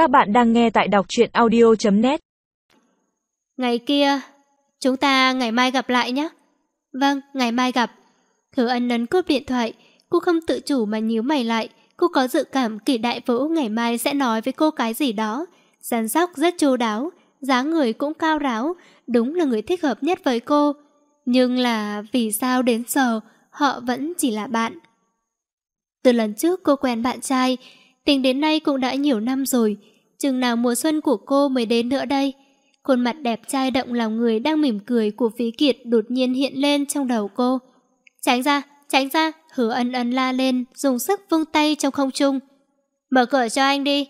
Các bạn đang nghe tại đọc truyện audio.net Ngày kia, chúng ta ngày mai gặp lại nhé. Vâng, ngày mai gặp. Thứ ân nấn cúp điện thoại, cô không tự chủ mà nhíu mày lại. Cô có dự cảm kỳ đại vũ ngày mai sẽ nói với cô cái gì đó. Giàn sóc rất chu đáo, dáng người cũng cao ráo, đúng là người thích hợp nhất với cô. Nhưng là vì sao đến giờ họ vẫn chỉ là bạn. Từ lần trước cô quen bạn trai, tính đến nay cũng đã nhiều năm rồi. Chừng nào mùa xuân của cô mới đến nữa đây? Khuôn mặt đẹp trai động lòng người đang mỉm cười của Phí Kiệt đột nhiên hiện lên trong đầu cô. Tránh ra, tránh ra, hứa ân ân la lên, dùng sức vung tay trong không trung. Mở cửa cho anh đi.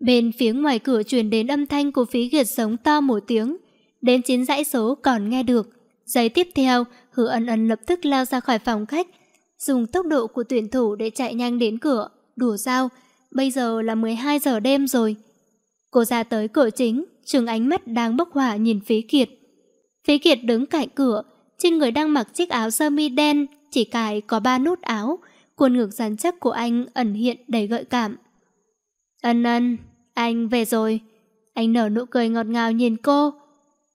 Bên phía ngoài cửa truyền đến âm thanh của Phí Kiệt sống to một tiếng. Đến chín dãy số còn nghe được. Giây tiếp theo, hứa ân ân lập tức lao ra khỏi phòng khách, dùng tốc độ của tuyển thủ để chạy nhanh đến cửa. Đùa sao? Bây giờ là 12 giờ đêm rồi. Cô ra tới cửa chính, trường ánh mắt đang bốc hỏa nhìn Phí Kiệt. Phí Kiệt đứng cạnh cửa, trên người đang mặc chiếc áo sơ mi đen, chỉ cài có ba nút áo, khuôn ngực rắn chắc của anh ẩn hiện đầy gợi cảm. Ân ân, anh về rồi. Anh nở nụ cười ngọt ngào nhìn cô.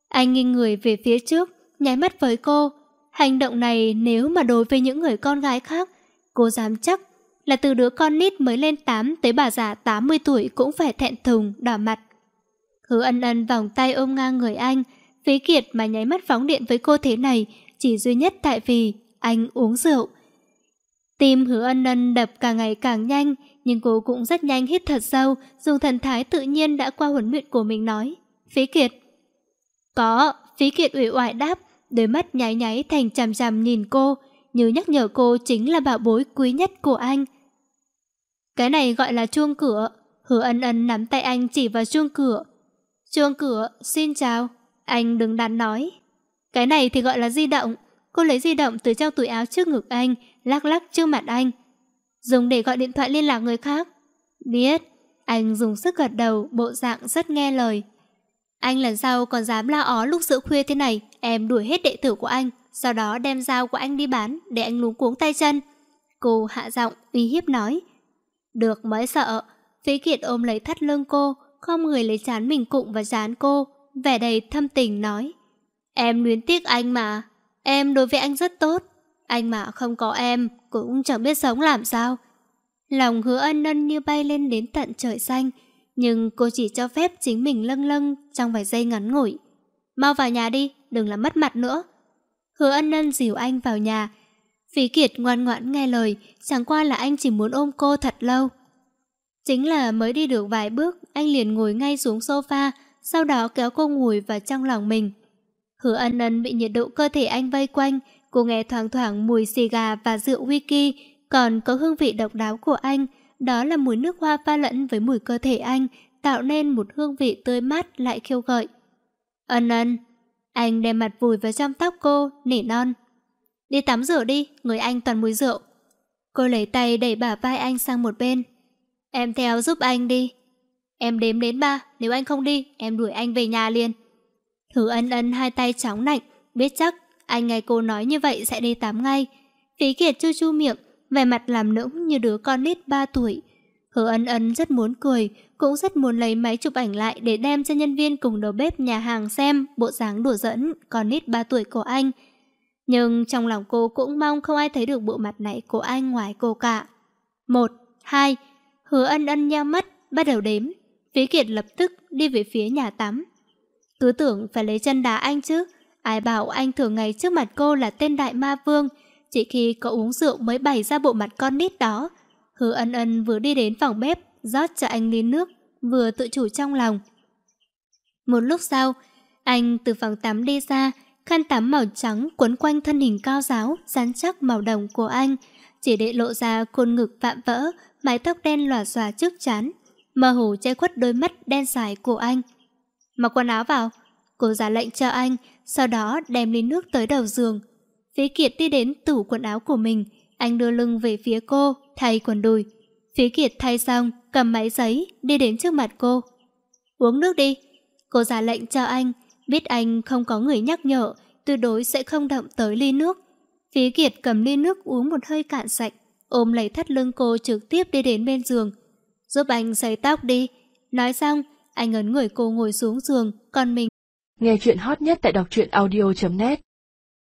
Anh nghiêng người về phía trước, nháy mắt với cô. Hành động này nếu mà đối với những người con gái khác, cô dám chắc là từ đứa con nít mới lên 8 tới bà già 80 tuổi cũng phải thẹn thùng, đỏ mặt. Hứa ân ân vòng tay ôm ngang người anh, phí kiệt mà nháy mắt phóng điện với cô thế này chỉ duy nhất tại vì anh uống rượu. Tim hứa ân ân đập càng ngày càng nhanh, nhưng cô cũng rất nhanh hít thật sâu, dùng thần thái tự nhiên đã qua huấn luyện của mình nói. Phí kiệt. Có, phí kiệt ủy oải đáp, đôi mắt nháy nháy thành chằm chằm nhìn cô, như nhắc nhở cô chính là bảo bối quý nhất của anh. Cái này gọi là chuông cửa. Hứa ân ân nắm tay anh chỉ vào chuông cửa. Chuông cửa, xin chào. Anh đừng đắn nói. Cái này thì gọi là di động. Cô lấy di động từ trong túi áo trước ngực anh, lắc lắc trước mặt anh. Dùng để gọi điện thoại liên lạc người khác. Biết. Anh dùng sức gật đầu, bộ dạng rất nghe lời. Anh lần sau còn dám la ó lúc giữa khuya thế này, em đuổi hết đệ tử của anh, sau đó đem dao của anh đi bán để anh luống cuống tay chân. Cô hạ giọng, uy hiếp nói. Được mới sợ. Phí Kiệt ôm lấy thắt lưng cô, không người lấy chán mình cụng và chán cô, vẻ đầy thâm tình nói. Em luyến tiếc anh mà, em đối với anh rất tốt. Anh mà không có em, cũng chẳng biết sống làm sao. Lòng hứa ân ân như bay lên đến tận trời xanh, nhưng cô chỉ cho phép chính mình lâng lâng trong vài giây ngắn ngủi. Mau vào nhà đi, đừng làm mất mặt nữa. Hứa ân ân dìu anh vào nhà, Phí Kiệt ngoan ngoãn nghe lời, chẳng qua là anh chỉ muốn ôm cô thật lâu. Chính là mới đi được vài bước, anh liền ngồi ngay xuống sofa, sau đó kéo cô ngồi vào trong lòng mình. Hứa ân ân bị nhiệt độ cơ thể anh vây quanh, cô nghe thoảng thoảng mùi xì gà và rượu whisky, còn có hương vị độc đáo của anh, đó là mùi nước hoa pha lẫn với mùi cơ thể anh, tạo nên một hương vị tươi mát lại khiêu gợi. Ân ân, anh đem mặt vùi vào trong tóc cô, nỉ non. Đi tắm rửa đi, người anh toàn mùi rượu. Cô lấy tay đẩy bả vai anh sang một bên. Em theo giúp anh đi. Em đếm đến ba, nếu anh không đi, em đuổi anh về nhà liền. Thử ân ân hai tay chóng nạnh, biết chắc anh nghe cô nói như vậy sẽ đi tắm ngay. Phí kiệt chu chu miệng, vẻ mặt làm nũng như đứa con nít 3 tuổi. Hứa ân ân rất muốn cười, cũng rất muốn lấy máy chụp ảnh lại để đem cho nhân viên cùng đầu bếp nhà hàng xem bộ dáng đùa dẫn con nít 3 tuổi của anh. Nhưng trong lòng cô cũng mong không ai thấy được bộ mặt này của anh ngoài cô cả. Một, hai, hứa ân ân nheo mắt, bắt đầu đếm. Phí Kiệt lập tức đi về phía nhà tắm. Cứ tưởng phải lấy chân đá anh chứ. Ai bảo anh thường ngày trước mặt cô là tên đại ma vương. Chỉ khi có uống rượu mới bày ra bộ mặt con nít đó. Hứa ân ân vừa đi đến phòng bếp, rót cho anh ly nước, vừa tự chủ trong lòng. Một lúc sau, anh từ phòng tắm đi ra, khăn tắm màu trắng quấn quanh thân hình cao giáo, rắn chắc màu đồng của anh, chỉ để lộ ra khuôn ngực vạm vỡ, mái tóc đen lòa xòa trước chán, mơ hồ che khuất đôi mắt đen dài của anh. Mặc quần áo vào, cô ra lệnh cho anh, sau đó đem ly nước tới đầu giường. Phí Kiệt đi đến tủ quần áo của mình, anh đưa lưng về phía cô, thay quần đùi. Phí Kiệt thay xong, cầm máy giấy, đi đến trước mặt cô. Uống nước đi. Cô ra lệnh cho anh, Biết anh không có người nhắc nhở, tuyệt đối sẽ không động tới ly nước. Phí Kiệt cầm ly nước uống một hơi cạn sạch, ôm lấy thắt lưng cô trực tiếp đi đến bên giường. Giúp anh sấy tóc đi. Nói xong, anh ấn người cô ngồi xuống giường, còn mình. Nghe chuyện hot nhất tại đọc truyện audio.net